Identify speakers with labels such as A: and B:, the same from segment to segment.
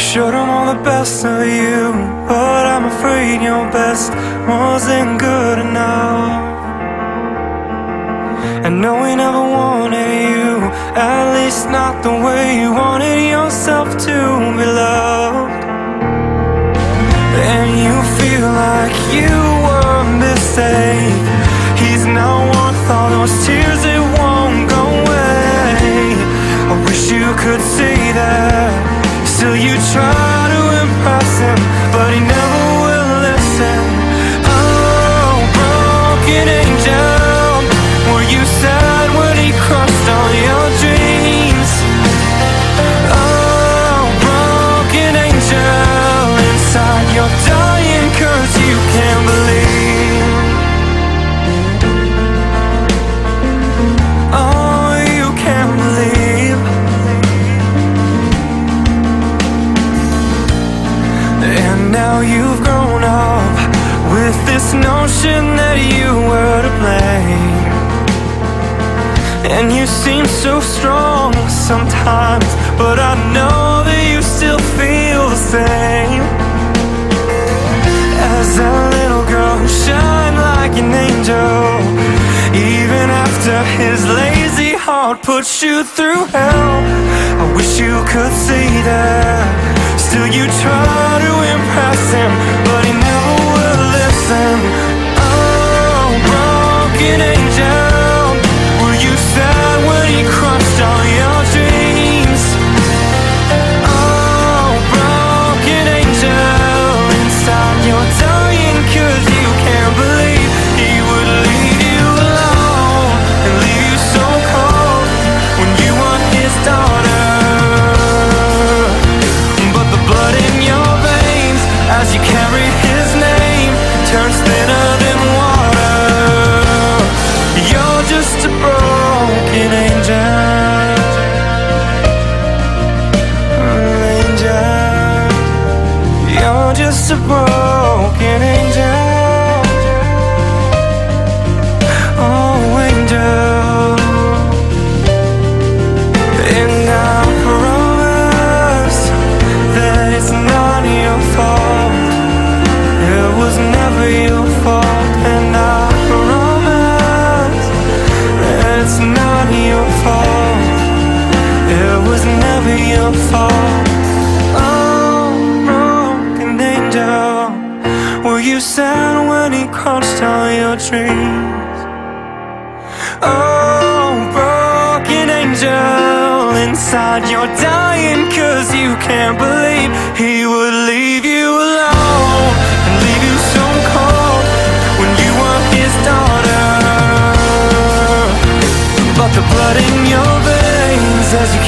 A: showed him all the best of you, but I'm afraid your best wasn't good enough. I know we never wanted you, at least not the way you wanted yourself to be loved. And you feel like you were a mistake. He's now worth all those tears that won't go away. I wish you could you try And you seem so strong sometimes, but I know that you still feel the same. As a little girl who shined like an angel, even after his lazy heart puts you through hell. I wish you could see that. Still, you try to impress him, but he never will listen. Oh, broken angel, don't tell your dreams. Oh, broken angel, inside you're dying cause you can't believe he would leave you alone and leave you so cold when you were his daughter. But the blood in your veins as you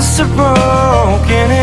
A: It's a broken